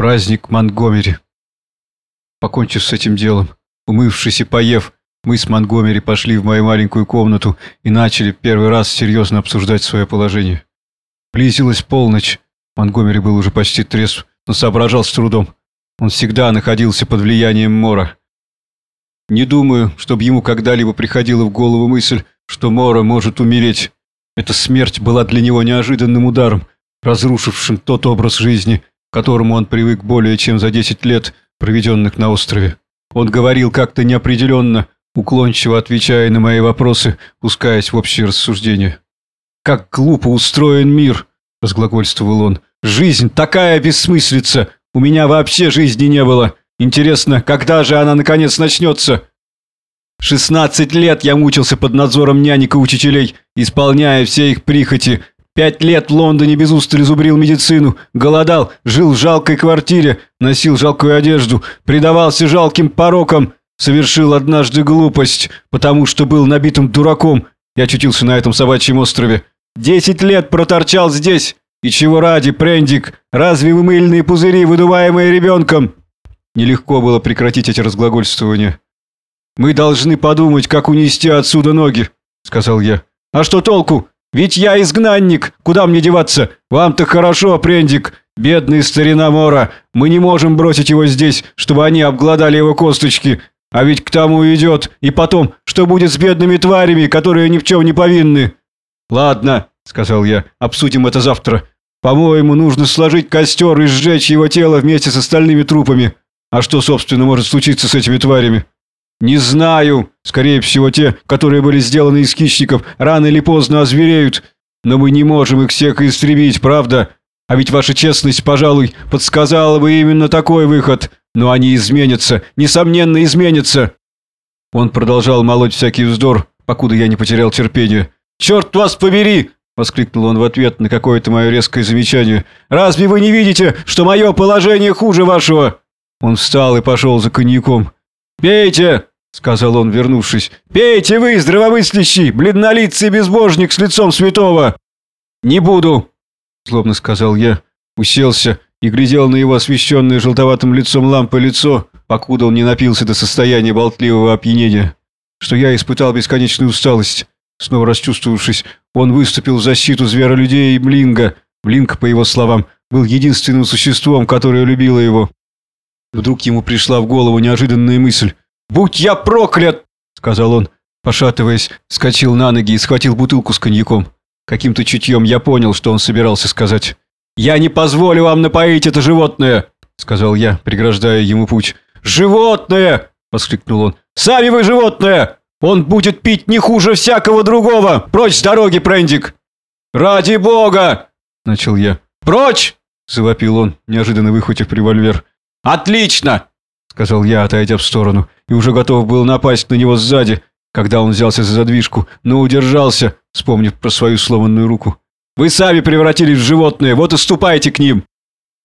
Праздник Монгомери. Покончив с этим делом, умывшись и поев, мы с Монгомери пошли в мою маленькую комнату и начали первый раз серьезно обсуждать свое положение. Близилась полночь. Монгомери был уже почти трезв, но соображал с трудом. Он всегда находился под влиянием Мора. Не думаю, чтобы ему когда-либо приходила в голову мысль, что Мора может умереть. Эта смерть была для него неожиданным ударом, разрушившим тот образ жизни, которому он привык более чем за десять лет, проведенных на острове. Он говорил как-то неопределенно, уклончиво отвечая на мои вопросы, пускаясь в общие рассуждения. «Как глупо устроен мир!» – разглагольствовал он. «Жизнь такая бессмыслица! У меня вообще жизни не было! Интересно, когда же она наконец начнется?» Шестнадцать лет я мучился под надзором нянек и учителей, исполняя все их прихоти, Пять лет в Лондоне без устали зубрил медицину, голодал, жил в жалкой квартире, носил жалкую одежду, предавался жалким порокам, совершил однажды глупость, потому что был набитым дураком и очутился на этом собачьем острове. Десять лет проторчал здесь. И чего ради, Прендик, разве вы мыльные пузыри, выдуваемые ребенком? Нелегко было прекратить эти разглагольствования. «Мы должны подумать, как унести отсюда ноги», — сказал я. «А что толку? Ведь я изгнанник, куда мне деваться? Вам-то хорошо, Прендик, бедный старина Мора. Мы не можем бросить его здесь, чтобы они обглодали его косточки. А ведь к тому идет. И потом, что будет с бедными тварями, которые ни в чем не повинны? Ладно, сказал я, обсудим это завтра. По-моему, нужно сложить костер и сжечь его тело вместе с остальными трупами. А что, собственно, может случиться с этими тварями? «Не знаю. Скорее всего, те, которые были сделаны из хищников, рано или поздно озвереют. Но мы не можем их всех истребить, правда? А ведь ваша честность, пожалуй, подсказала бы именно такой выход. Но они изменятся, несомненно, изменятся». Он продолжал молоть всякий вздор, покуда я не потерял терпение. «Черт вас побери!» — воскликнул он в ответ на какое-то мое резкое замечание. «Разве вы не видите, что мое положение хуже вашего?» Он встал и пошел за коньяком. «Пейте!» — сказал он, вернувшись. «Пейте вы, здравомыслящий, бледнолицый безбожник с лицом святого!» «Не буду!» — злобно сказал я, уселся и глядел на его освещенное желтоватым лицом лампы лицо, покуда он не напился до состояния болтливого опьянения, что я испытал бесконечную усталость. Снова расчувствовавшись, он выступил в защиту зверолюдей и Блинга. Блинг, по его словам, был единственным существом, которое любило его. Вдруг ему пришла в голову неожиданная мысль. «Будь я проклят!» — сказал он, пошатываясь, скочил на ноги и схватил бутылку с коньяком. Каким-то чутьем я понял, что он собирался сказать. «Я не позволю вам напоить это животное!» — сказал я, преграждая ему путь. «Животное!» — воскликнул он. «Сами вы животное! Он будет пить не хуже всякого другого! Прочь с дороги, Прендик!» «Ради бога!» — начал я. «Прочь!» — завопил он, неожиданно выхватив револьвер. «Отлично!» — сказал я, отойдя в сторону, и уже готов был напасть на него сзади, когда он взялся за задвижку, но удержался, вспомнив про свою сломанную руку. «Вы сами превратились в животное, вот и ступайте к ним!»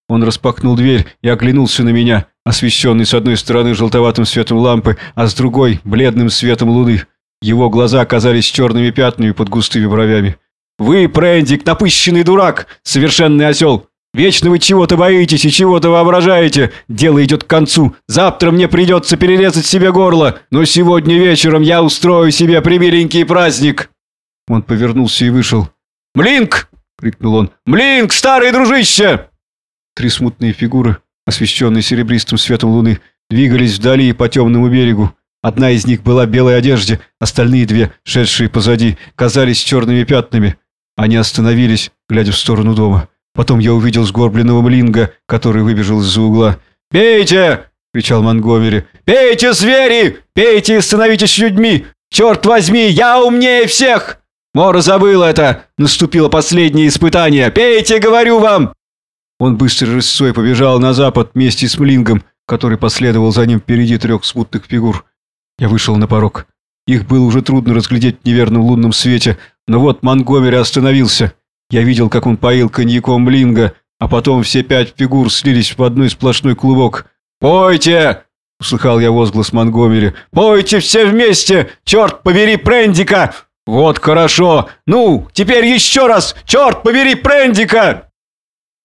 Он распахнул дверь и оглянулся на меня, освещенный с одной стороны желтоватым светом лампы, а с другой — бледным светом луны. Его глаза оказались черными пятнами под густыми бровями. «Вы, Прендик, напыщенный дурак, совершенный осел! Вечно вы чего-то боитесь и чего-то воображаете. Дело идет к концу. Завтра мне придется перерезать себе горло, но сегодня вечером я устрою себе примиленький праздник». Он повернулся и вышел. «Млинк!» — крикнул он. «Млинк, старый дружище!» Три смутные фигуры, освещенные серебристым светом луны, двигались вдали по темному берегу. Одна из них была в белой одежде, остальные две, шедшие позади, казались черными пятнами. Они остановились, глядя в сторону дома. Потом я увидел сгорбленного Млинга, который выбежал из-за угла. «Пейте!» — кричал Монгомери. «Пейте, звери! Пейте и становитесь людьми! Черт возьми, я умнее всех!» Мора забыл это! Наступило последнее испытание! Пейте, говорю вам!» Он быстро рысцой побежал на запад вместе с Млингом, который последовал за ним впереди трех смутных фигур. Я вышел на порог. Их было уже трудно разглядеть в неверном лунном свете, но вот Монгомери остановился. Я видел, как он поил коньяком Блинга, а потом все пять фигур слились в одной сплошной клубок. «Пойте!» — услыхал я возглас Монгомери. «Пойте все вместе! Черт побери Прендика! Вот хорошо! Ну, теперь еще раз! Черт побери Прендика!»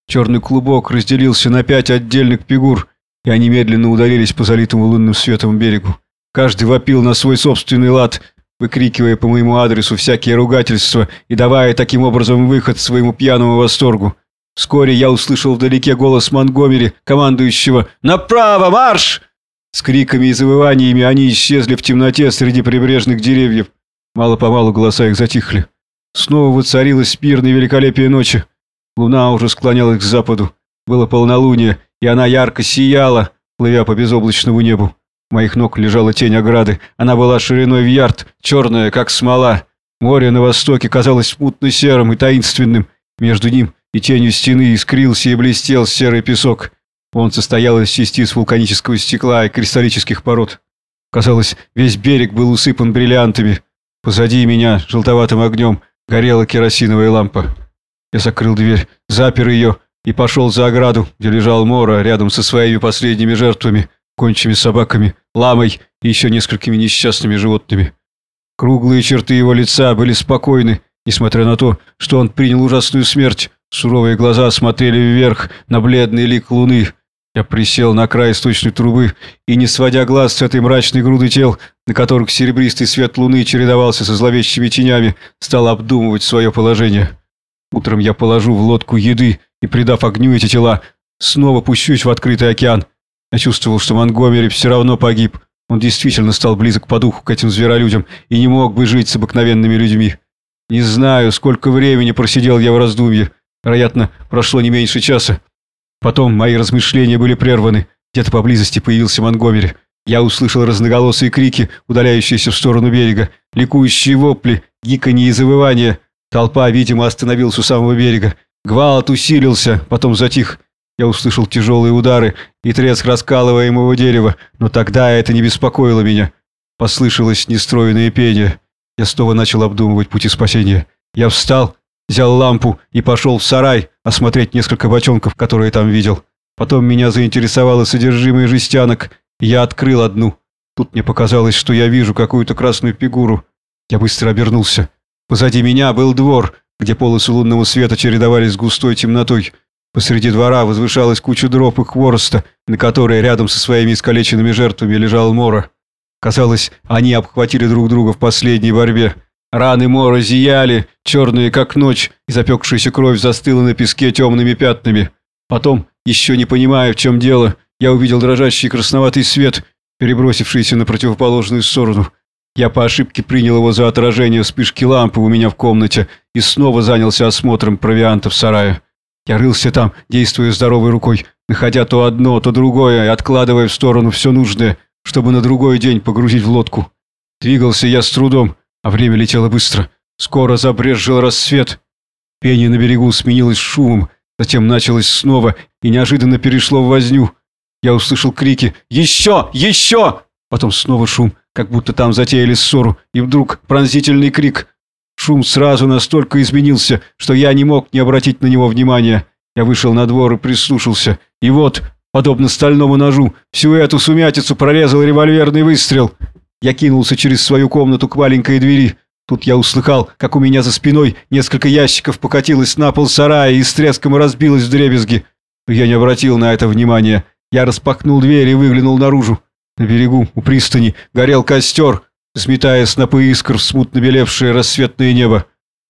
Черный клубок разделился на пять отдельных фигур, и они медленно удалились по залитому лунным светом берегу. Каждый вопил на свой собственный лад, выкрикивая по моему адресу всякие ругательства и давая таким образом выход своему пьяному восторгу. Вскоре я услышал вдалеке голос Монгомери, командующего «Направо, марш!». С криками и завываниями они исчезли в темноте среди прибрежных деревьев. Мало-помалу голоса их затихли. Снова воцарилось мирное великолепие ночи. Луна уже склонялась к западу. Было полнолуние, и она ярко сияла, плывя по безоблачному небу. Моих ног лежала тень ограды. Она была шириной в ярд, черная, как смола. Море на востоке казалось мутно серым и таинственным. Между ним и тенью стены искрился и блестел серый песок. Он состоял из частиц вулканического стекла и кристаллических пород. Казалось, весь берег был усыпан бриллиантами. Позади меня, желтоватым огнем, горела керосиновая лампа. Я закрыл дверь, запер ее и пошел за ограду, где лежал Мора рядом со своими последними жертвами, кончими собаками, ламой и еще несколькими несчастными животными. Круглые черты его лица были спокойны, несмотря на то, что он принял ужасную смерть. Суровые глаза смотрели вверх на бледный лик луны, я присел на край источной трубы и, не сводя глаз с этой мрачной груды тел, на которых серебристый свет луны чередовался со зловещими тенями, стал обдумывать свое положение. Утром я положу в лодку еды и, придав огню эти тела, снова пущусь в открытый океан. Я чувствовал, что Монгомери все равно погиб. Он действительно стал близок по духу к этим зверолюдям и не мог бы жить с обыкновенными людьми. Не знаю, сколько времени просидел я в раздумье. Вероятно, прошло не меньше часа. Потом мои размышления были прерваны. Где-то поблизости появился Монгомери. Я услышал разноголосые крики, удаляющиеся в сторону берега, ликующие вопли, гиканье и завывания. Толпа, видимо, остановилась у самого берега. Гвалт усилился, потом затих. Я услышал тяжелые удары и треск раскалываемого дерева, но тогда это не беспокоило меня. Послышалось нестроенное пение. Я снова начал обдумывать пути спасения. Я встал взял лампу и пошел в сарай осмотреть несколько бочонков, которые там видел. Потом меня заинтересовало содержимое жестянок, я открыл одну. Тут мне показалось, что я вижу какую-то красную фигуру. Я быстро обернулся. Позади меня был двор, где полосы лунного света чередовались с густой темнотой. Посреди двора возвышалась куча дров и хвороста, на которой рядом со своими искалеченными жертвами лежал Мора. Казалось, они обхватили друг друга в последней борьбе. Раны Мора зияли, черные как ночь, и запекшаяся кровь застыла на песке темными пятнами. Потом, еще не понимая, в чем дело, я увидел дрожащий красноватый свет, перебросившийся на противоположную сторону. Я по ошибке принял его за отражение вспышки лампы у меня в комнате и снова занялся осмотром провианта в сарае. Я рылся там, действуя здоровой рукой, находя то одно, то другое и откладывая в сторону все нужное, чтобы на другой день погрузить в лодку. Двигался я с трудом, а время летело быстро. Скоро забрезжил рассвет. Пение на берегу сменилось шумом, затем началось снова и неожиданно перешло в возню. Я услышал крики «Еще! Еще!» Потом снова шум, как будто там затеяли ссору, и вдруг пронзительный крик. Шум сразу настолько изменился, что я не мог не обратить на него внимания. Я вышел на двор и прислушался. И вот, подобно стальному ножу, всю эту сумятицу прорезал револьверный выстрел. Я кинулся через свою комнату к маленькой двери. Тут я услыхал, как у меня за спиной несколько ящиков покатилось на пол сарая и с треском разбилось в дребезги. Но я не обратил на это внимания. Я распахнул дверь и выглянул наружу. На берегу, у пристани, горел костер, сметая снопы искр в смутно белевшее рассветное небо.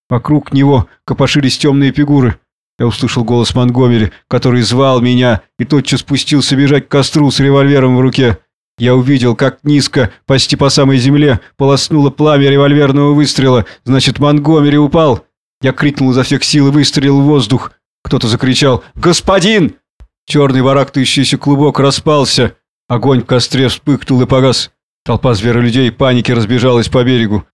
Вокруг него копошились темные фигуры. Я услышал голос Монгомери, который звал меня, и тотчас спустился бежать к костру с револьвером в руке. Я увидел, как низко, почти по самой земле, полоснуло пламя револьверного выстрела. Значит, Монгомери упал. Я крикнул изо всех сил и выстрелил в воздух. Кто-то закричал «Господин!» Черный барахтающийся клубок распался. Огонь в костре вспыхнул и погас. Толпа зверолюдей паники разбежалась по берегу.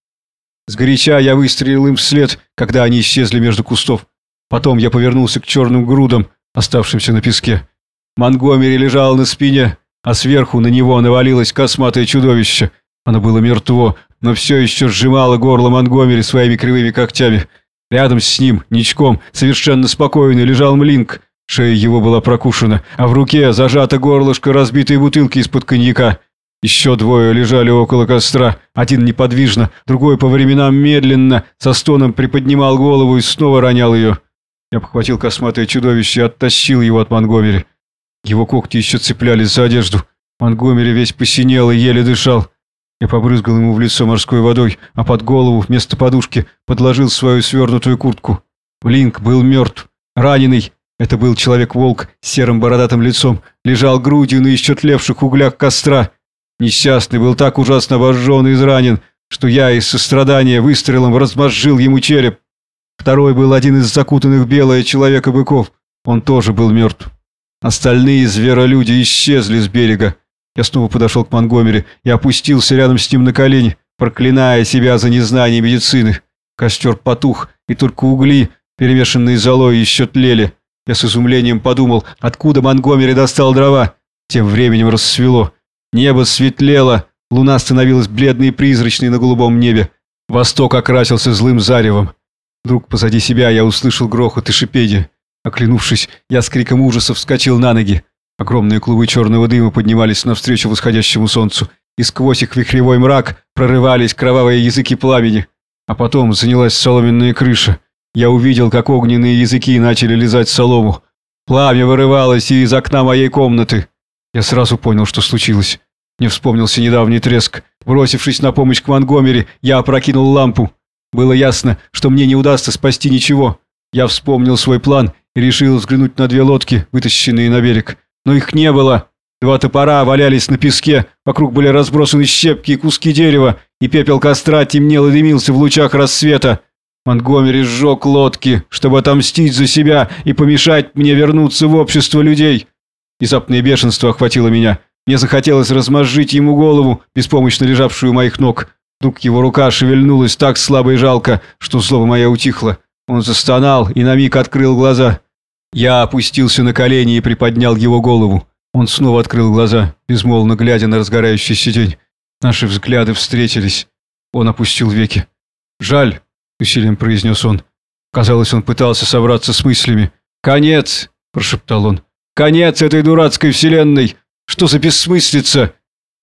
Сгоряча я выстрелил им вслед, когда они исчезли между кустов. Потом я повернулся к черным грудам, оставшимся на песке. Монгомери лежал на спине, а сверху на него навалилось косматое чудовище. Оно было мертво, но все еще сжимало горло Монгомери своими кривыми когтями. Рядом с ним, ничком, совершенно спокойно, лежал Млинк. Шея его была прокушена, а в руке зажато горлышко разбитой бутылки из-под коньяка. Еще двое лежали около костра, один неподвижно, другой по временам медленно, со стоном приподнимал голову и снова ронял ее. Я обхватил косматое чудовище и оттащил его от Монгомери. Его когти еще цеплялись за одежду. Монгомери весь посинел и еле дышал. Я побрызгал ему в лицо морской водой, а под голову вместо подушки подложил свою свернутую куртку. Блинк был мертв, раненый. Это был человек-волк с серым бородатым лицом, лежал грудью на еще тлевших углях костра. Несчастный был так ужасно обожжен и изранен, что я из сострадания выстрелом размозжил ему череп. Второй был один из закутанных в белое человека-быков. Он тоже был мертв. Остальные зверолюди исчезли с берега. Я снова подошел к Монгомери и опустился рядом с ним на колени, проклиная себя за незнание медицины. Костер потух, и только угли, перемешанные золой, еще тлели. Я с изумлением подумал, откуда Монгомери достал дрова. Тем временем рассвело. Небо светлело, луна становилась бледной и призрачной на голубом небе. Восток окрасился злым заревом. Вдруг позади себя я услышал грохот и шипение. Оклянувшись, я с криком ужаса вскочил на ноги. Огромные клубы черного дыма поднимались навстречу восходящему солнцу, и сквозь их вихревой мрак прорывались кровавые языки пламени. А потом занялась соломенная крыша. Я увидел, как огненные языки начали лизать солому. Пламя вырывалось и из окна моей комнаты. Я сразу понял, что случилось. Мне вспомнился недавний треск. Бросившись на помощь к Монгомери, я опрокинул лампу. Было ясно, что мне не удастся спасти ничего. Я вспомнил свой план и решил взглянуть на две лодки, вытащенные на берег но их не было. Два топора валялись на песке, вокруг были разбросаны щепки и куски дерева, и пепел костра темнел и дымился в лучах рассвета. Монтгомери сжег лодки, чтобы отомстить за себя и помешать мне вернуться в общество людей. Внезапное бешенство охватило меня. Мне захотелось размозжить ему голову, беспомощно лежавшую у моих ног. Вдруг его рука шевельнулась так слабо и жалко, что злоба моя утихла. Он застонал и на миг открыл глаза. Я опустился на колени и приподнял его голову. Он снова открыл глаза, безмолвно глядя на разгорающийся день. Наши взгляды встретились. Он опустил веки. «Жаль», — усилием произнес он. Казалось, он пытался собраться с мыслями. «Конец!» – прошептал он. «Конец этой дурацкой вселенной! Что за бессмыслица?»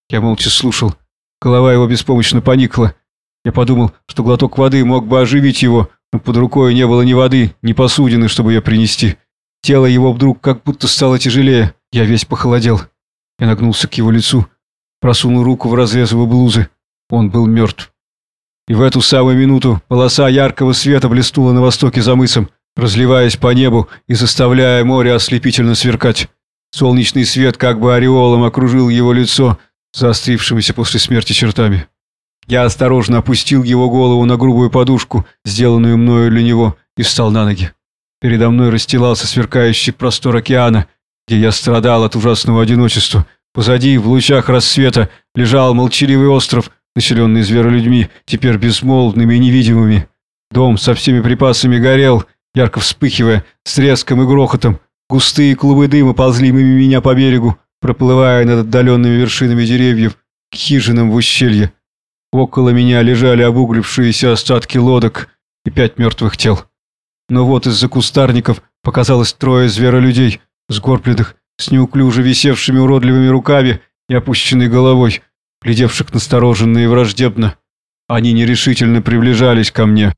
Я молча слушал. Голова его беспомощно поникла. Я подумал, что глоток воды мог бы оживить его, но под рукой не было ни воды, ни посудины, чтобы ее принести. Тело его вдруг как будто стало тяжелее. Я весь похолодел. Я нагнулся к его лицу, просунул руку в разрез его блузы. Он был мертв. И в эту самую минуту полоса яркого света блеснула на востоке за мысом, разливаясь по небу и заставляя море ослепительно сверкать. Солнечный свет как бы ореолом окружил его лицо, заострившимися после смерти чертами. Я осторожно опустил его голову на грубую подушку, сделанную мною для него, и встал на ноги. Передо мной расстилался сверкающий простор океана, где я страдал от ужасного одиночества. Позади, в лучах рассвета, лежал молчаливый остров, населенный зверолюдьми, теперь безмолвными и невидимыми. Дом со всеми припасами горел, ярко вспыхивая, с треском и грохотом. Густые клубы дыма ползли мимо меня по берегу, проплывая над отдаленными вершинами деревьев к хижинам в ущелье. Около меня лежали обуглившиеся остатки лодок и пять мертвых тел. Но вот из-за кустарников показалось трое зверолюдей, сгорбленных, с неуклюже висевшими уродливыми руками и опущенной головой, глядевших настороженно и враждебно. Они нерешительно приближались ко мне.